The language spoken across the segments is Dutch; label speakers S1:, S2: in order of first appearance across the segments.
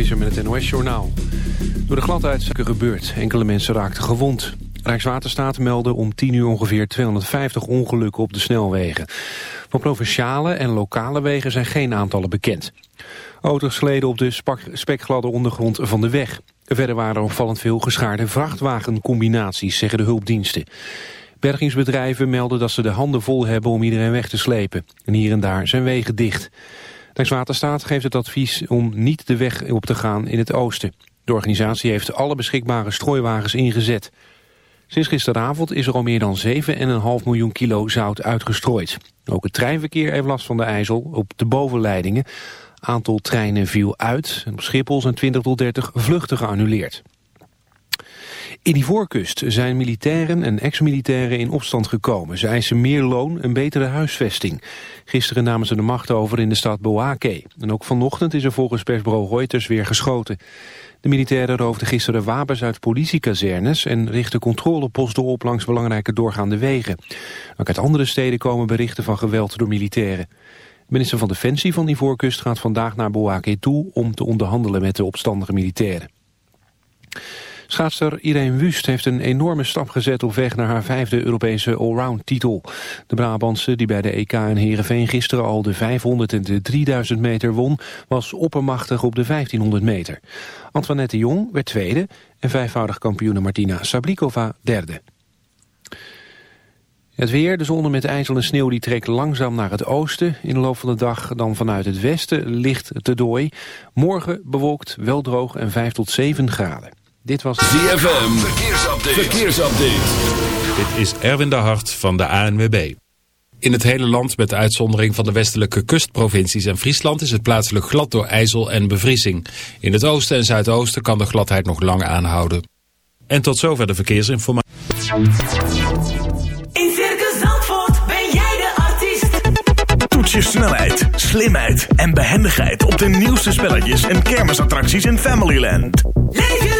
S1: Visser met het NOS-journaal. Door de gladheid is gebeurd. Enkele mensen raakten gewond. Rijkswaterstaat meldde om 10 uur ongeveer 250 ongelukken op de snelwegen. Van provinciale en lokale wegen zijn geen aantallen bekend. Auto's sleden op de spekgladde ondergrond van de weg. Verder waren er opvallend veel geschaarde vrachtwagencombinaties, zeggen de hulpdiensten. Bergingsbedrijven melden dat ze de handen vol hebben om iedereen weg te slepen. En hier en daar zijn wegen dicht. Rijkswaterstaat geeft het advies om niet de weg op te gaan in het oosten. De organisatie heeft alle beschikbare strooiwagens ingezet. Sinds gisteravond is er al meer dan 7,5 miljoen kilo zout uitgestrooid. Ook het treinverkeer heeft last van de ijzel op de bovenleidingen. Aantal treinen viel uit op Schiphol zijn 20 tot 30 vluchten geannuleerd. In die voorkust zijn militairen en ex-militairen in opstand gekomen. Ze eisen meer loon en betere huisvesting. Gisteren namen ze de macht over in de stad Boake. En ook vanochtend is er volgens persbureau Reuters weer geschoten. De militairen roofden gisteren wapens uit politiekazernes... en richten controleposten op langs belangrijke doorgaande wegen. Ook uit andere steden komen berichten van geweld door militairen. Minister van Defensie van die voorkust gaat vandaag naar Boake toe... om te onderhandelen met de opstandige militairen. Schaatster Irene Wust heeft een enorme stap gezet op weg naar haar vijfde Europese allround titel. De Brabantse, die bij de EK in Heerenveen gisteren al de 500 en de 3000 meter won, was oppermachtig op de 1500 meter. Antoinette Jong werd tweede en vijfvoudig kampioene Martina Sablikova derde. Het weer, de zon met ijzel en sneeuw die trekt langzaam naar het oosten. In de loop van de dag dan vanuit het westen licht te dooi. Morgen bewolkt, wel droog en 5 tot 7 graden. Dit was
S2: ZFM. Verkeersupdate. Verkeersupdate.
S3: Dit is Erwin de Hart van de ANWB. In het hele land, met de uitzondering van de westelijke kustprovincies en Friesland, is het plaatselijk glad door ijzel en bevriezing. In het oosten en zuidoosten kan de gladheid nog lang aanhouden. En tot zover de verkeersinformatie.
S4: In Circus Zandvoort ben jij de artiest.
S5: Toets je snelheid, slimheid en behendigheid op de nieuwste spelletjes en kermisattracties in Familyland.
S4: Leef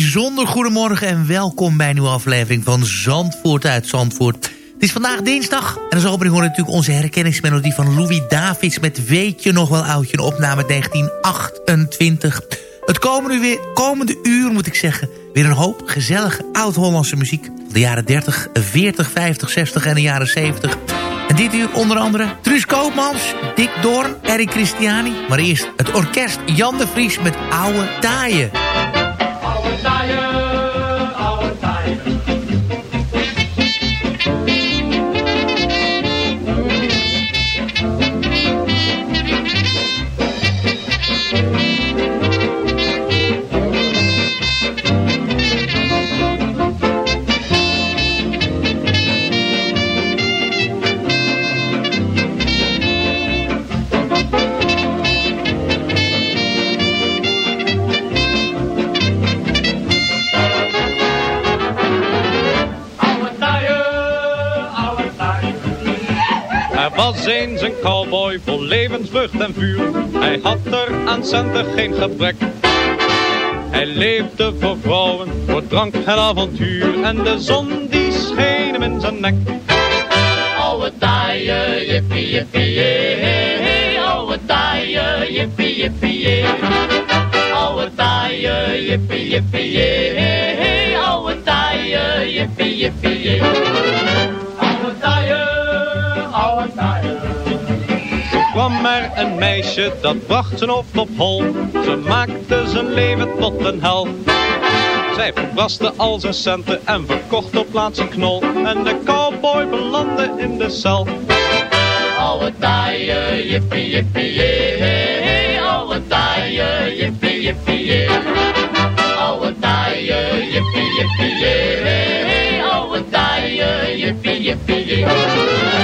S6: Bijzonder goedemorgen en welkom bij een nieuwe aflevering van Zandvoort uit Zandvoort. Het is vandaag dinsdag en als opening hoor natuurlijk onze herkenningsmelodie van Louis Davids... met Weet je nog wel oudje, een opname 1928. Het komende, weer, komende uur moet ik zeggen, weer een hoop gezellige oud-Hollandse muziek. De jaren 30, 40, 50, 60 en de jaren 70... En dit uur onder andere Truus Koopmans, Dick Doorn, Eric Christiani. Maar eerst het orkest Jan de Vries met Oude Taaien.
S7: Was eens een cowboy vol levenslucht en vuur. Hij had er aan centen geen gebrek. Hij leefde voor vrouwen, voor drank en avontuur. En de zon die scheen hem in zijn nek.
S8: Oude taaien, jippie, jippie, jee. Oude taaien, jippie, jippie, jee. Oude taaien, jippie, jippie, jee. Oude taaien, jippie, jippie, jee.
S7: Kwam er een meisje dat bracht zijn hoofd op hol. Ze maakte zijn leven tot een hel. Zij verbraste al zijn centen en verkocht op plaats een knol. En de cowboy belandde in de cel.
S8: Oude taaien, jippie, jippie, jee. Oude taaien, jippie, jippie, jee. jippie, jee. Oude taaie, jippie, jippie, jee.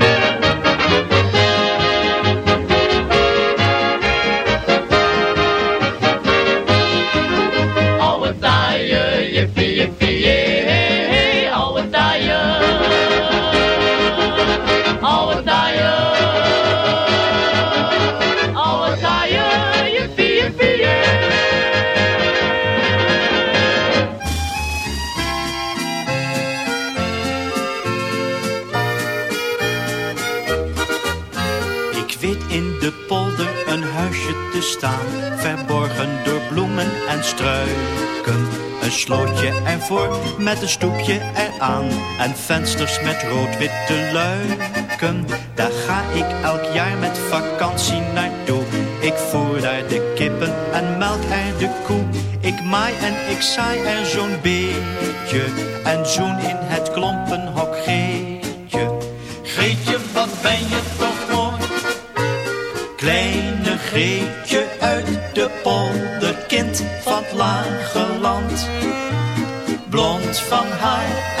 S9: Staan, verborgen door bloemen en struiken. Een slootje ervoor met een stoepje eraan en vensters met rood-witte luiken. Daar ga ik elk jaar met vakantie naartoe. Ik voer daar de kippen en melk er de koe. Ik maai en ik saai er zo'n beetje en zoen in het klompenhok Geetje. Geetje, wat ben je toch mooi? Kleine Greetje lage land. Blond van haar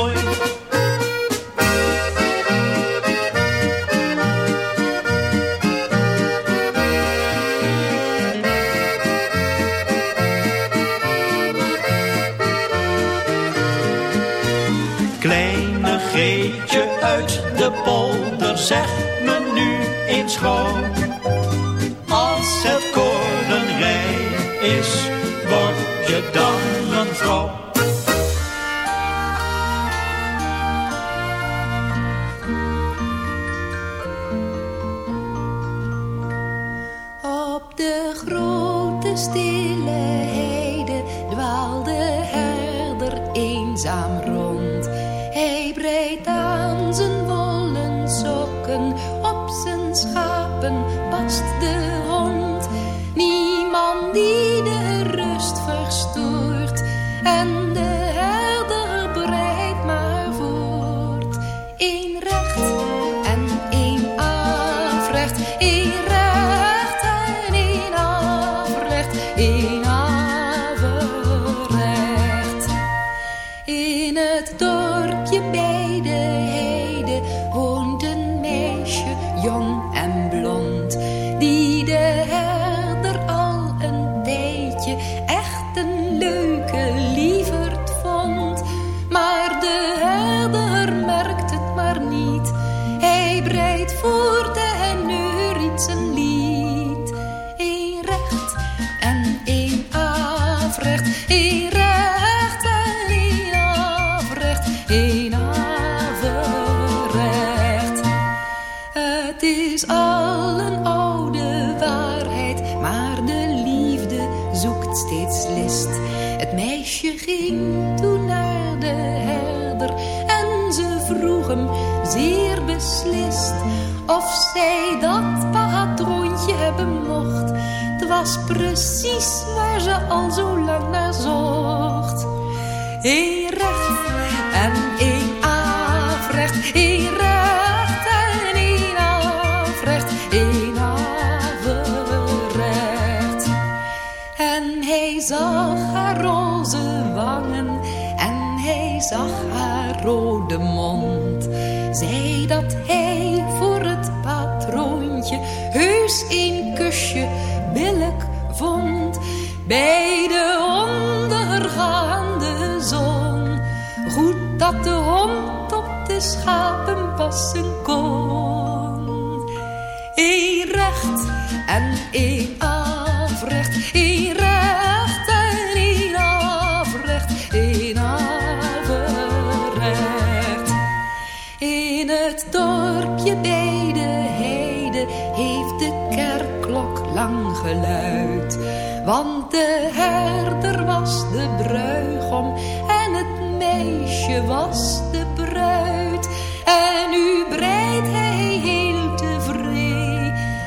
S9: Zeg me nu eens gauw.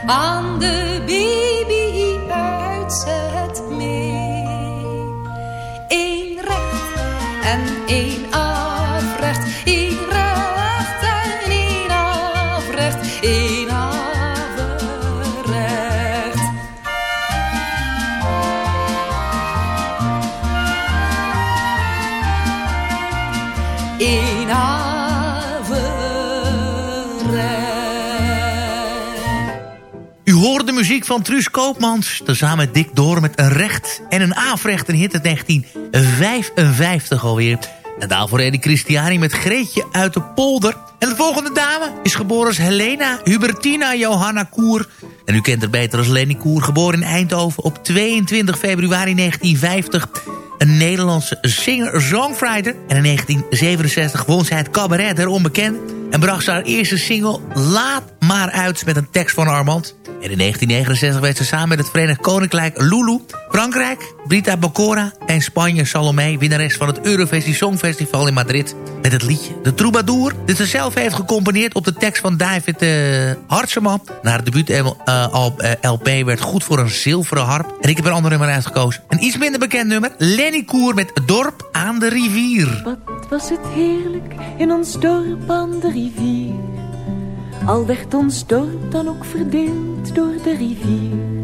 S6: on the beach. Van Truus Koopmans. Tezamen Dick Door met een recht en een afrecht. Een hit uit 1955 alweer. En daarvoor Eddie Christiani met Greetje uit de polder. En de volgende dame is geboren als Helena Hubertina Johanna Koer. En u kent haar beter als Lenny Koer. Geboren in Eindhoven op 22 februari 1950 een Nederlandse singer-songwriter. En in 1967 won zij het cabaret der onbekend. En bracht ze haar eerste single Laat maar uit met een tekst van Armand. En in 1969 werd ze samen met het Verenigd Koninkrijk Lulu, Frankrijk, Brita Bacora en Spanje Salomé, winnares van het Eurovisie Songfestival in Madrid. Met het liedje De Troubadour, dit ze zelf heeft gecomponeerd op de tekst van David uh, Hartseman. Na het debuut uh, LP werd goed voor een zilveren harp. En ik heb een ander nummer uitgekozen. Een iets minder bekend nummer, Lenny Koer met Dorp aan de rivier.
S10: Wat was het heerlijk in ons dorp aan de rivier. Al werd ons dorp dan ook verdeeld door de rivier.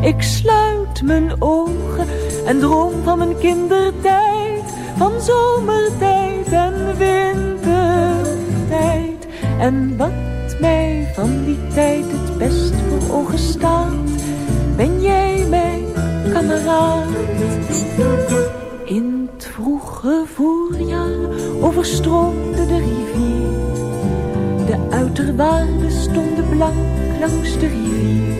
S10: Ik sluit mijn ogen en droom van mijn kindertijd. Van zomertijd en wintertijd. En wat mij van die tijd het best voor ogen staat. Ben jij mijn kameraad? In het vroege voorjaar overstroomde de rivier. De uiterwaarden stonden blank langs de rivier.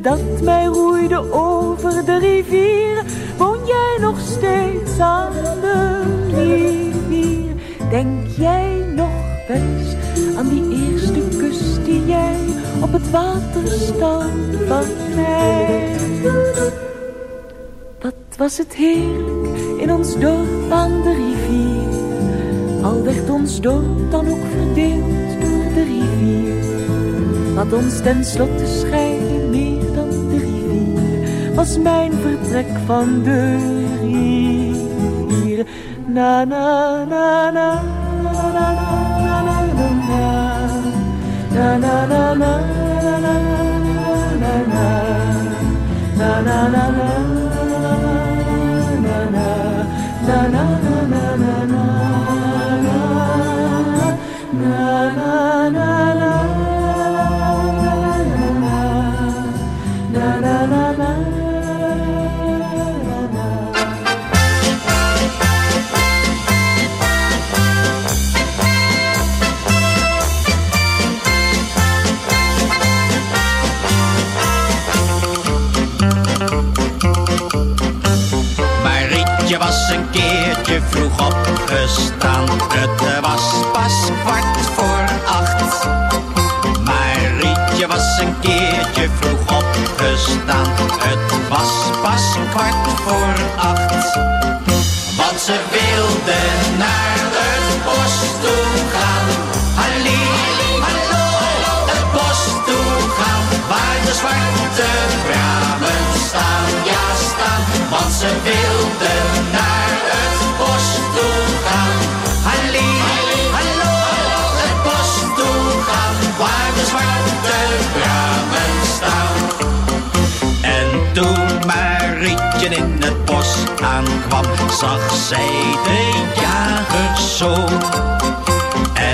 S10: dat mij roeide over de rivier Woon jij nog steeds aan de rivier? Denk jij nog best aan die eerste kus die jij op het water stal van mij? Wat was het heerlijk in ons dorp aan de rivier. Ons dorp dan ook verdeeld door de rivier. Wat ons tenslotte scheidde was mijn vertrek van de rivier. Na na na na na na na na na na na na na na na
S11: zwarte bramen staan, ja staan. Want ze wilde naar het bos toe gaan. Halli, hallo, het bos toe gaan. Waar de zwarte bramen staan. En toen Marietje in het bos aankwam, zag zij de jagers zo.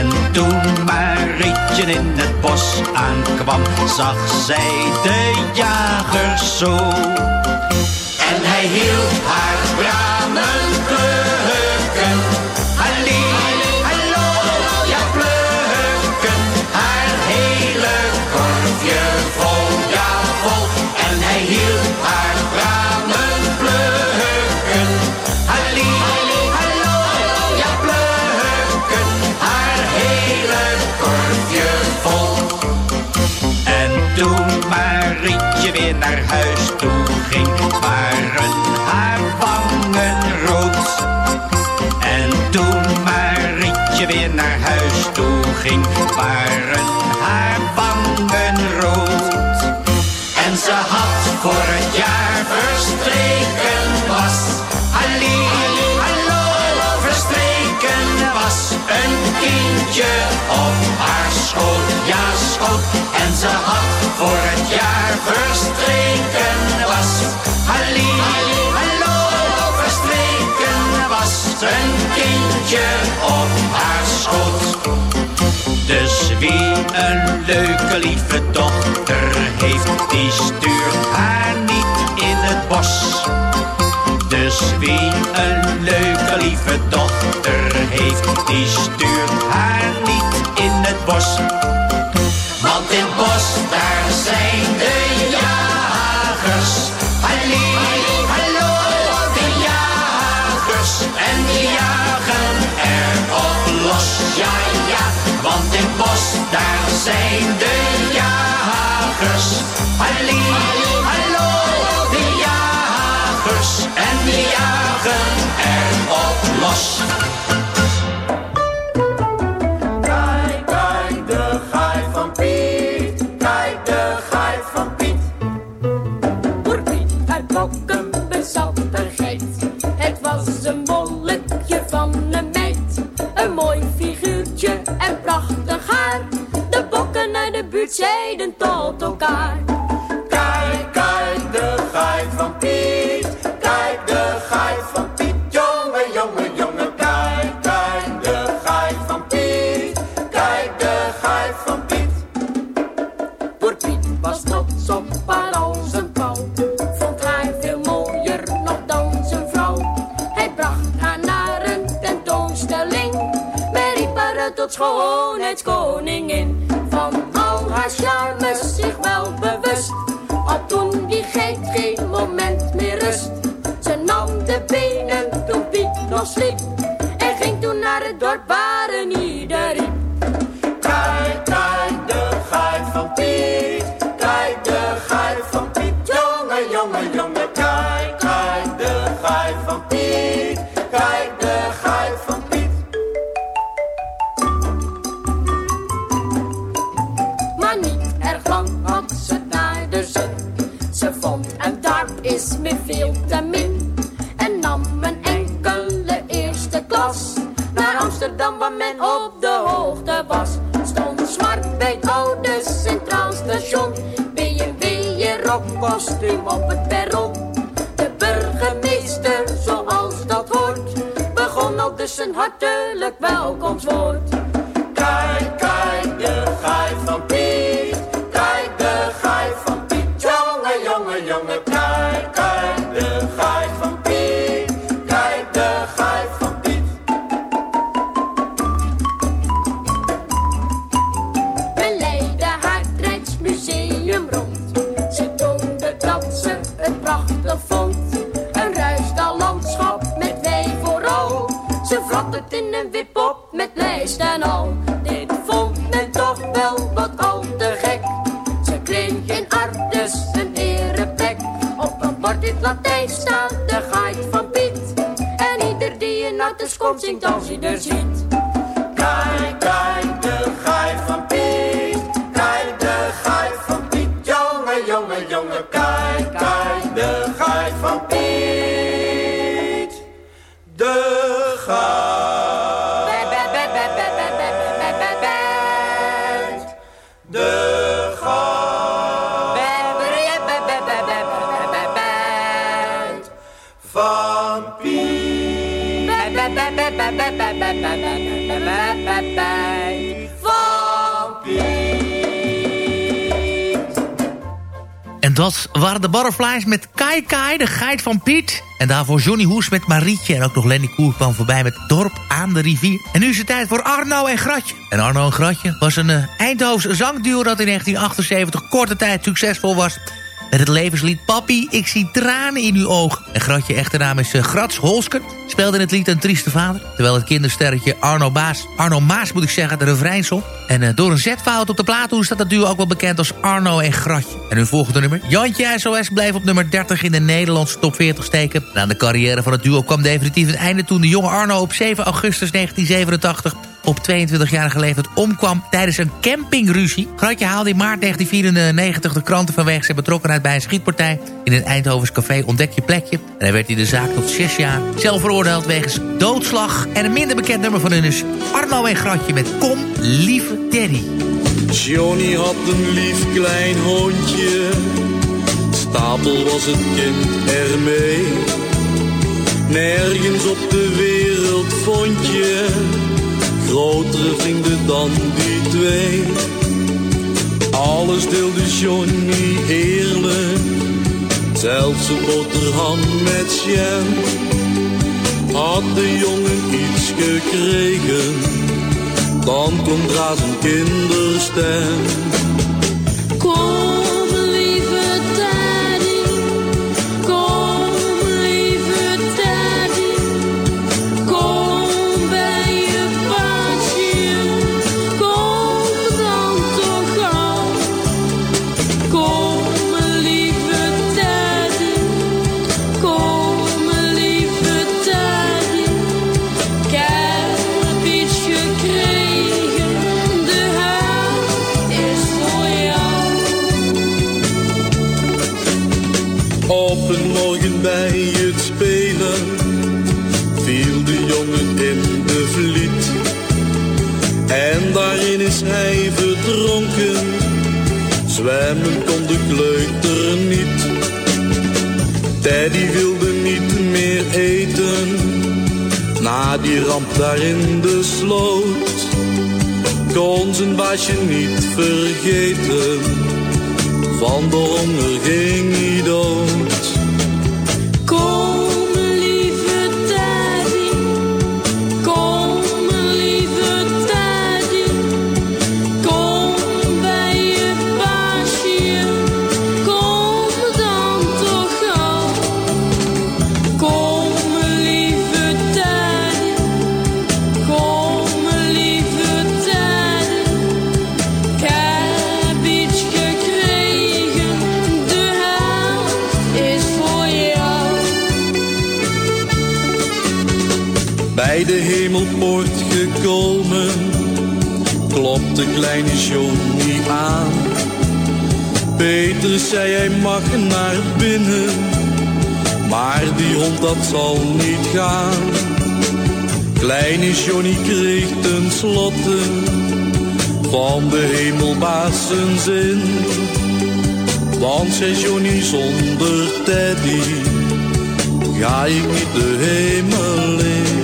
S11: En toen Marietje in het bos aankwam, zag zij de jagers zo. En hij hield haar bramen naar huis toe ging, waren haar wangen rood. En toen Marietje weer naar huis toe ging, waren haar wangen rood. En ze had voor het jaar verstreken was. Halli, hallo, verstreken was. Een kindje op haar schoot. Ze voor het jaar verstreken was. Halli, hallo, verstreken was. Een kindje op haar schoot. Dus wie een leuke lieve dochter heeft, die stuurt haar niet in het bos. Dus wie een leuke lieve dochter heeft, die stuurt haar niet in het bos. Daar zijn de jagers. Halli, hallo, de jagers. En die jagen er op los, ja, ja. Want in bos, daar zijn de jagers. Halli, hallo, de jagers. En die jagen er op los.
S12: Zeiden tot elkaar.
S8: Kijk, kijk, de gaai van Piet. Kijk, de gaai van Piet. Jongen, jongen, jongen. Kijk, kijk, de gaai van Piet. Kijk, de gaai van Piet.
S12: Voor Piet was trots op haar als een pauw. Vond haar veel mooier nog dan zijn vrouw. Hij bracht haar naar een tentoonstelling. Men riep haar tot schoonheidskoningin. Al charmes zich wel bewust. Had toen die geit geen moment meer rust. Ze nam de benen toen Piet nog sliep. Ze vrat het in een wip op met lijst en al. Dit vond men toch wel wat al te gek. Ze kreeg in Artes een ereplek. Op een bord in het Latijn staat de geit van Piet. En ieder die in Artes komt zingt als hij er ziet.
S6: En dat waren de Butterflies met Kai Kai, de geit van Piet. En daarvoor Johnny Hoes met Marietje. En ook nog Lenny Koer kwam voorbij met Dorp aan de rivier. En nu is het tijd voor Arno en Gratje. En Arno en Gratje was een uh, zangduo... dat in 1978 korte tijd succesvol was... Met het levenslied Papi, ik zie tranen in uw ogen. En Gratje echte naam is uh, Grats Holsker. Speelde in het lied Een Trieste Vader. Terwijl het kindersterretje Arno Baas, Arno Maas moet ik zeggen, de refrein zong. En uh, door een zetfout op de plaathoes staat dat duo ook wel bekend als Arno en Gratje. En hun volgende nummer, Jantje SOS, bleef op nummer 30 in de Nederlandse top 40 steken. Na de carrière van het duo kwam definitief het einde toen de jonge Arno op 7 augustus 1987 op 22-jarige leeftijd omkwam tijdens een campingruzie. Gratje haalde in maart 1994 de kranten vanwege zijn betrokkenheid bij een schietpartij. In een Eindhovens café ontdek je plekje. En hij werd in de zaak tot 6 jaar zelf veroordeeld wegens doodslag. En een minder bekend nummer van hun is Arno en Gratje met Kom, lieve Terry.
S13: Johnny had een lief klein hondje. Stapel was het kind ermee. Nergens op de wereld vond je grotere vrienden dan die twee. Alles deelde Johnny eerlijk, zelfs een boterham met jam. Had de jongen iets gekregen, dan komt daar zijn kinderstem. Teddy wilde niet meer eten, na die ramp daar in de sloot. Kon zijn baasje niet vergeten, van de honger ging hij dood.
S14: De
S13: hemelpoort gekomen, klopte kleine Johnny aan. Peter zei hij mag naar binnen, maar die hond dat zal niet gaan. Kleine Johnny kreeg ten slotte van de hemelbaas zijn zin. Want zei Johnny zonder Teddy ga ik niet de hemel in.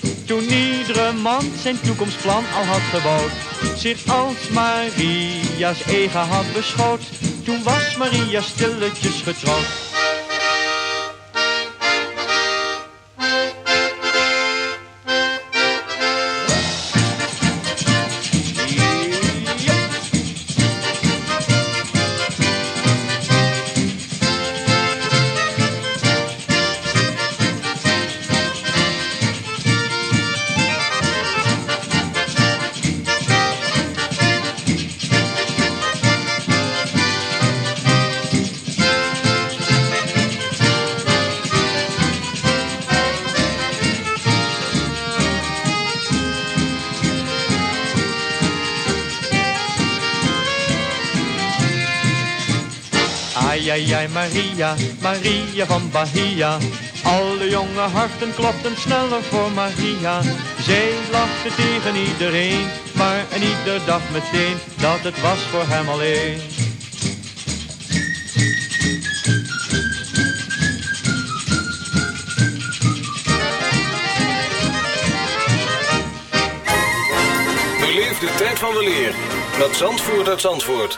S15: Toen iedere man zijn toekomstplan al had gebouwd, zich als Maria's eigen had beschouwd. Toen was Maria stilletjes getrouwd. Maria, Maria van Bahia. Alle jonge harten klopten sneller voor Maria. Zij lachte tegen iedereen, maar en ieder dacht meteen dat het was voor hem alleen.
S16: Beleef de tijd van de leer met Zandvoort uit Zandvoort.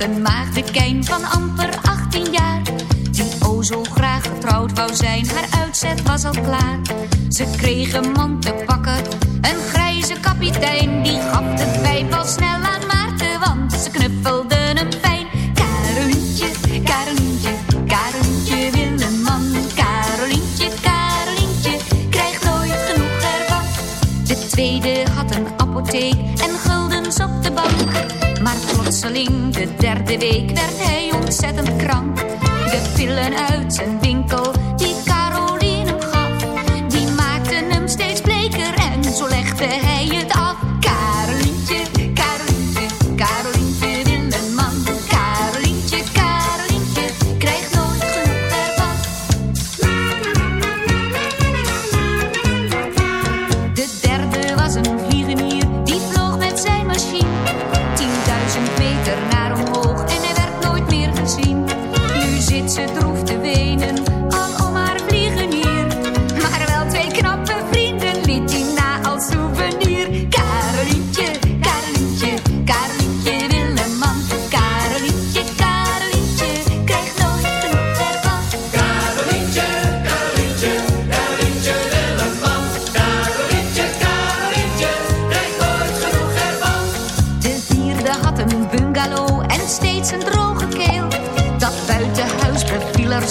S17: Een maagdekijn van amper 18 jaar. Die o zo graag getrouwd wou zijn, haar uitzet was al klaar. Ze kreeg een man te pakken, een grijze kapitein. Die gaf het wijf al snel aan Maarten, want ze knuffelden de derde week, werd hij ontzettend krank. De pillen uit zijn winkel,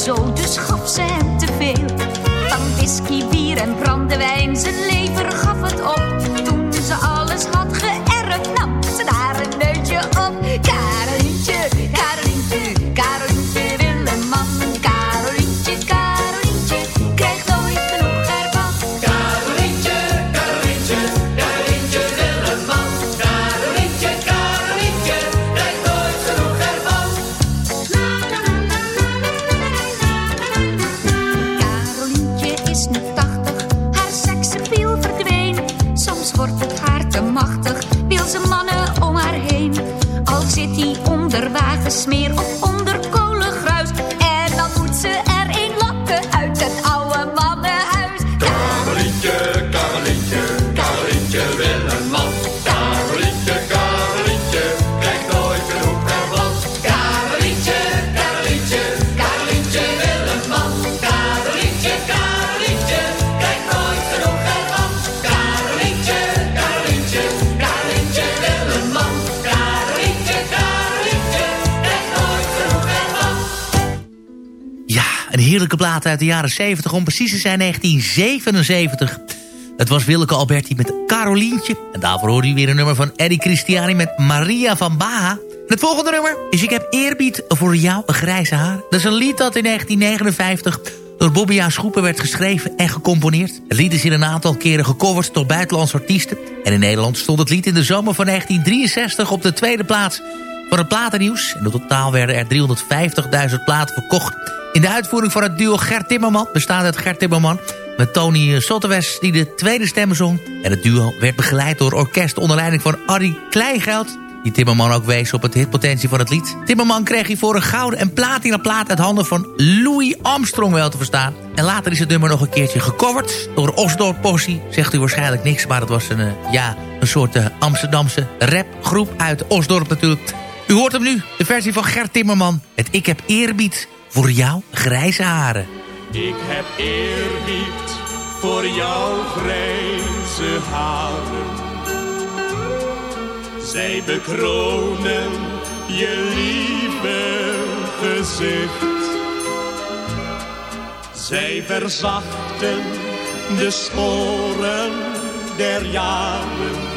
S17: zo, dus gaf ze hem te veel. Van whisky, bier en brandewijn, zijn lever gaf het op.
S6: plaat uit de jaren 70, om precies te zijn 1977. Het was Willeke Alberti met Carolientje. En daarvoor hoorde u weer een nummer van Eddie Christiani met Maria van Baha. Het volgende nummer is Ik heb eerbied voor jou, grijze haar. Dat is een lied dat in 1959 door Bobby A. Schoepen werd geschreven en gecomponeerd. Het lied is in een aantal keren gecoverd door buitenlandse artiesten. En in Nederland stond het lied in de zomer van 1963 op de tweede plaats van het platennieuws. In totaal werden er 350.000 platen verkocht. In de uitvoering van het duo Gert Timmerman, bestaande uit Gert Timmerman... met Tony Sottewes die de tweede stem zong. En het duo werd begeleid door orkest onder leiding van Arie Kleingeld... die Timmerman ook wees op het hitpotentie van het lied. Timmerman kreeg hiervoor een gouden en platina plaat uit handen van Louis Armstrong wel te verstaan. En later is het nummer nog een keertje gecoverd door Osdorp Possie. Zegt u waarschijnlijk niks, maar het was een, eh, ja, een soort eh, Amsterdamse rapgroep uit Osdorp natuurlijk... U hoort hem nu, de versie van Gert Timmerman. Het Ik heb eerbied voor jou grijze haren.
S18: Ik heb eerbied voor jouw grijze haren. Zij bekronen je lieve gezicht. Zij verzachten de sporen der jaren.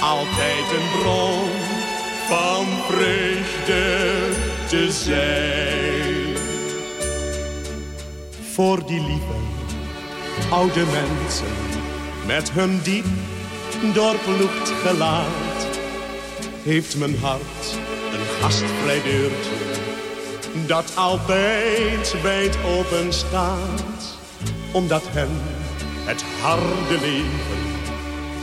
S18: Altijd een bron van vreugde te zijn. Voor die lieve oude mensen met hun diep doorploegd gelaat heeft mijn hart een gastvrij deurtje dat altijd wijd open staat, omdat hen het harde leven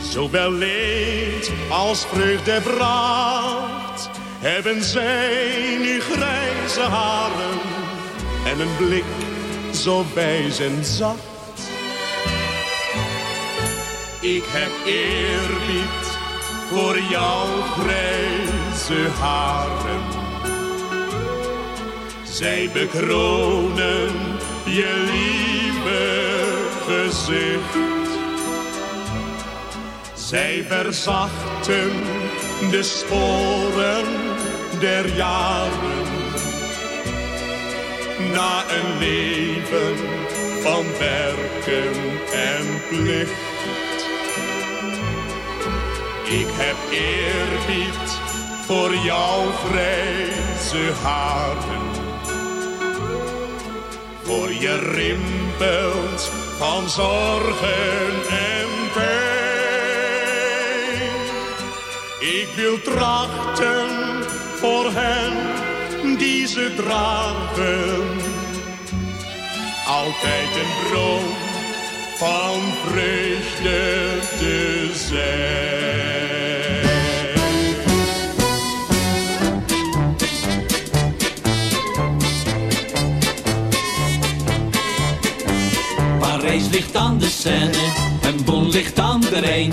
S18: zowel leed als vreugde bracht. Hebben zij nu grijze haren en een blik zo wijs en zacht. Ik heb eerbied voor jouw grijze haren. Zij bekronen je lieve gezicht. Zij verzachten de sporen der jaren. Na een leven van werken en plicht. Ik heb eerbied voor jouw grijze haren. Voor je rimpels van zorgen en pijn. Ik wil trachten voor hen die ze dragen. Altijd een bron van vreugde te zijn.
S19: Parijs ligt aan de Seine, en Bon ligt aan de Rijn.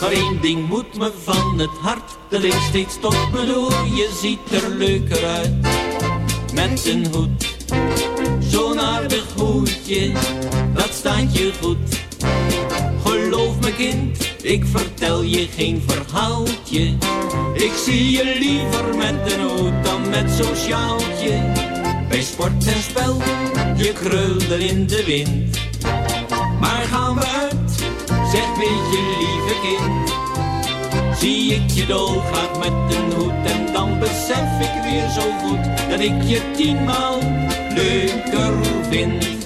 S19: Maar één ding moet me van het hart, dat ik steeds tot me door. Je ziet er leuker uit, met een hoed. Zo'n aardig hoedje, dat staat je goed. Geloof me kind, ik vertel je geen verhaaltje. Ik zie je liever met een hoed dan met zo'n sjaaltje. Bij sport en spel, je krulde in de wind. Maar uit, zeg weet je lieve kind. Zie ik je dolgraag met een hoed en dan besef ik weer zo goed dat ik je tienmaal leuker vind.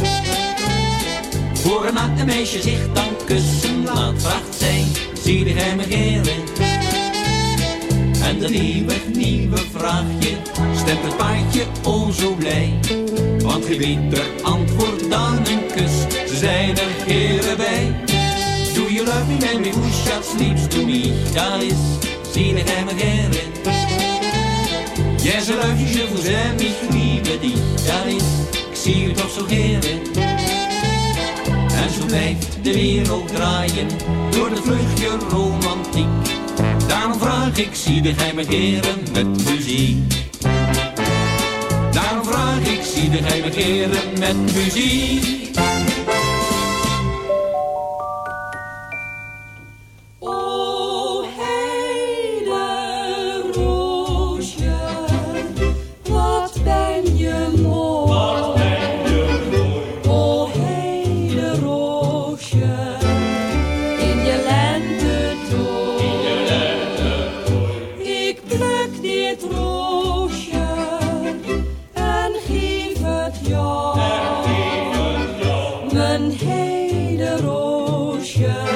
S19: Voor na een meisje zich dan kussen laat, vraagt zij, zie hij me heren? En dat nieuwe, nieuwe vraagje stemt het paardje o zo blij. Want geen beter antwoord dan een kus, ze zijn er heren bij. Do you love me, baby, who shall sleeps to me? Dat is, zie hij me heren? Yes, I love you, je vous aime, ich liebe dich. Dat is, ik zie u toch zo heren. Blijft de wereld draaien door de vluchtje romantiek. Daarom vraag ik, zie de geheime heren met muziek. Daarom vraag ik, zie de geheime heren met muziek.
S13: Yeah.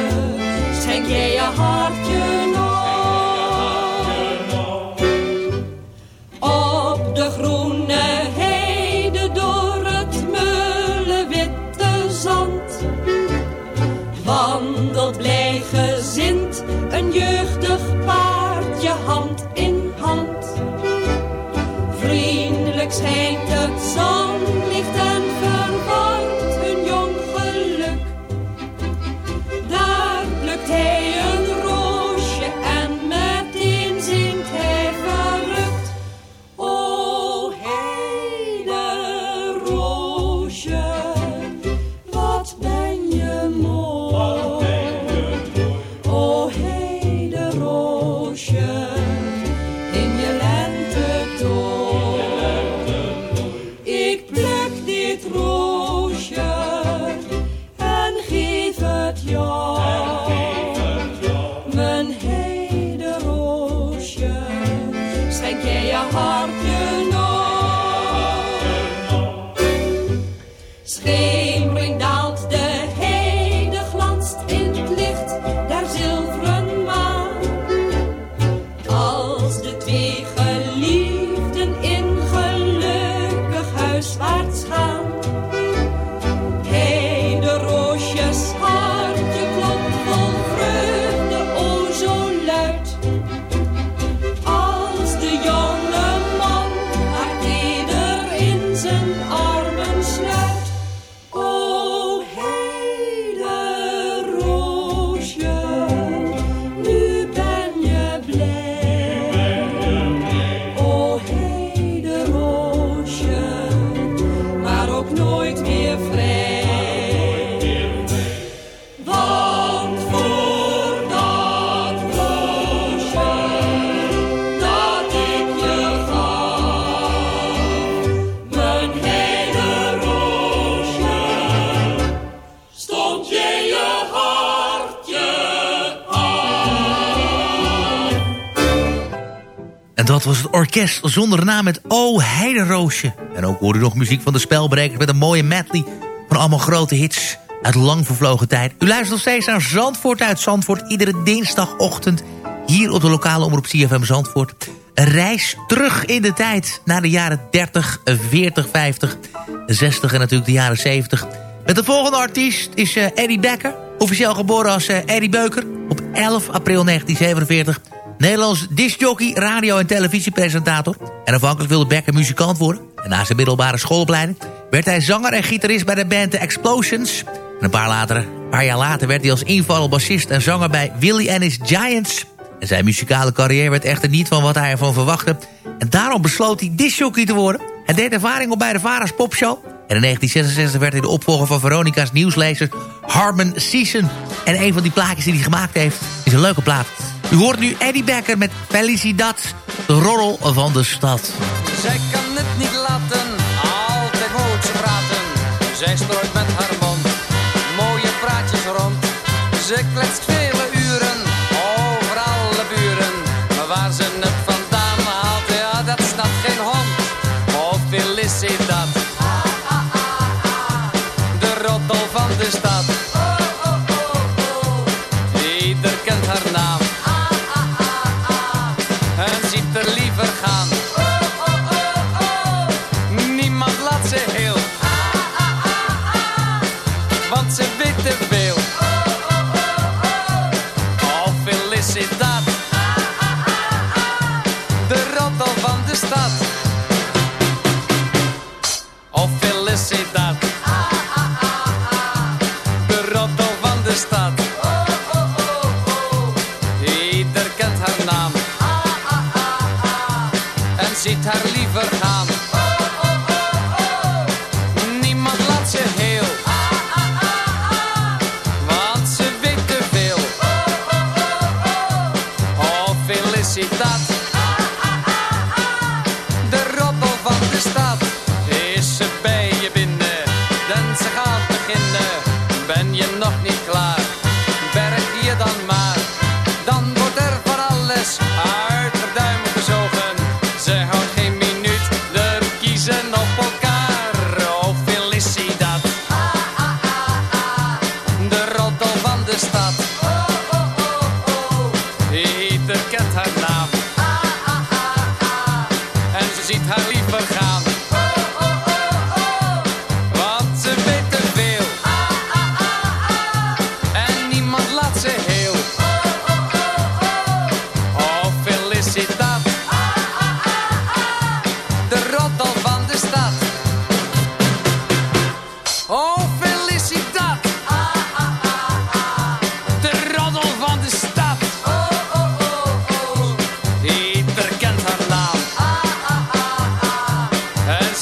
S13: Zonder naam met O Heideroosje. En ook hoorde u nog muziek van de spelbrekers met een mooie medley... van allemaal grote hits uit lang vervlogen tijd. U luistert nog steeds naar Zandvoort uit Zandvoort... iedere dinsdagochtend hier op de lokale omroep CFM Zandvoort. Een reis terug in de tijd naar de jaren 30, 40, 50, 60 en natuurlijk de jaren 70. Met de volgende artiest is eh, Eddie Becker. Officieel geboren als eh, Eddie Beuker op 11 april 1947... Nederlands discjockey, radio- en televisiepresentator. En afhankelijk wilde Becker muzikant worden. En na zijn middelbare schoolopleiding werd hij zanger en gitarist bij de band The Explosions. En een paar, later, paar jaar later werd hij als invaller bassist en zanger bij Willie and His Giants. En zijn muzikale carrière werd echter niet van wat hij ervan verwachtte. En daarom besloot hij discjockey te worden. Hij deed ervaring op bij de Vara's Popshow. En in 1966 werd hij de opvolger van Veronica's nieuwslezer Harmon Season. En een van die plaatjes die hij gemaakt heeft is een leuke plaat.
S6: U hoort nu Eddie Becker met Felicidad, de rorrel van de stad.
S20: Zij kan het niet laten, altijd moet ze praten. Zij strooit met haar mond mooie praatjes rond. Ze kletst vele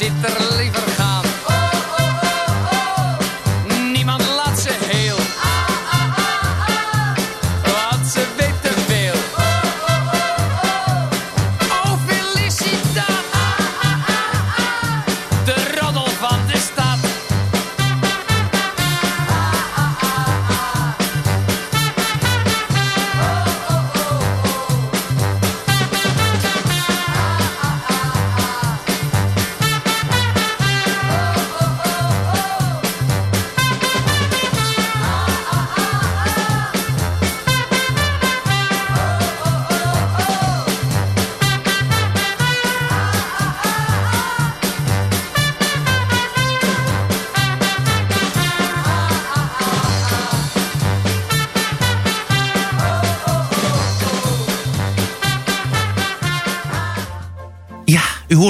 S20: En ziet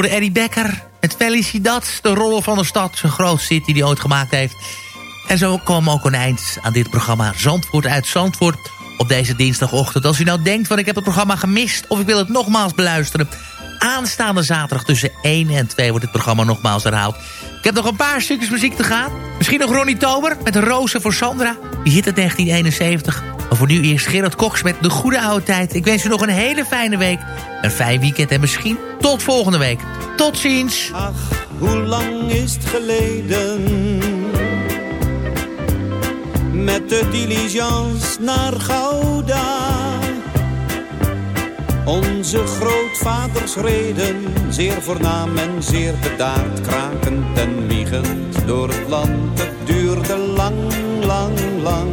S6: hoorde Eddie Becker met Felicidad, de rol van de stad. Zijn grootste hit die ooit gemaakt heeft. En zo kwam ook een eind aan dit programma Zandvoort uit Zandvoort op deze dinsdagochtend. Als u nou denkt van ik heb het programma gemist of ik wil het nogmaals beluisteren... aanstaande zaterdag tussen 1 en 2 wordt het programma nogmaals herhaald. Ik heb nog een paar stukjes muziek te gaan. Misschien nog Ronnie Tober met Rozen voor Sandra. Die hit het 1971. Maar voor nu eerst Gerard Koks met De Goede Oude. Ik wens u nog een hele fijne week. Een fijn weekend en misschien tot volgende week. Tot ziens.
S21: Hoe lang is het geleden? Met de diligence naar Gouda. Onze grootvaders reden, zeer voornaam en zeer bedaard, krakend en wiegend door het land. Het duurde lang, lang, lang.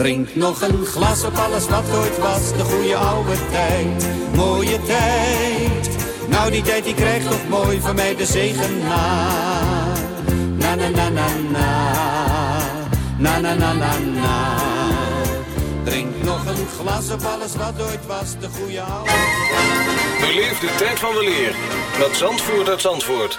S8: Drink nog een glas op alles wat ooit was, de goede oude tijd. Mooie tijd. Nou die tijd die krijgt toch mooi van mij de zegen na. Na na na na na. Na na na na na. Drink nog een glas op alles wat ooit was, de goede oude
S16: Beleef de tijd van de leer met Zandvoort uit Zandvoort.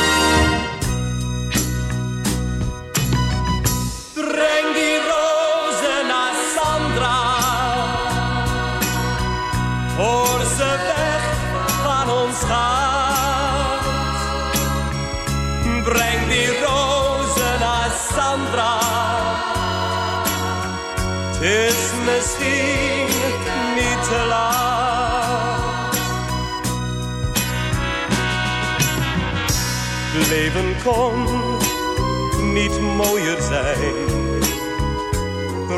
S22: Leven kon niet mooier zijn.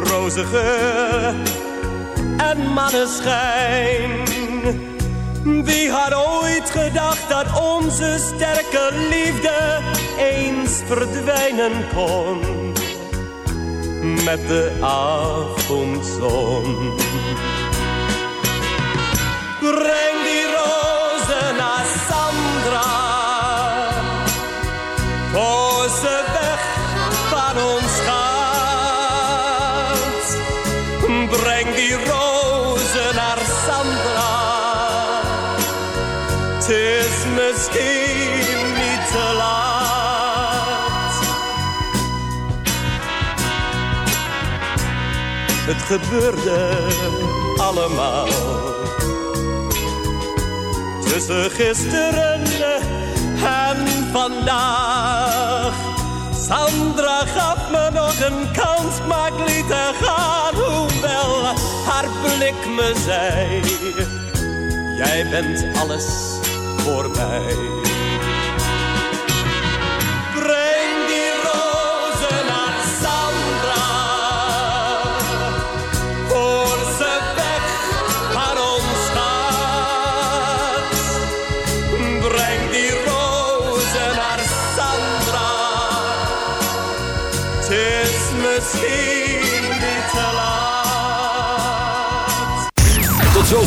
S22: Roze geur en maneschijn. Wie had ooit gedacht dat onze sterke liefde eens verdwijnen kon met de avondzon? Breng misschien niet te laat. Het gebeurde allemaal tussen gisteren en vandaag. Sandra gaf me nog een kans, maar ik liet haar gaan. Hoewel haar blik me zei, jij bent alles voor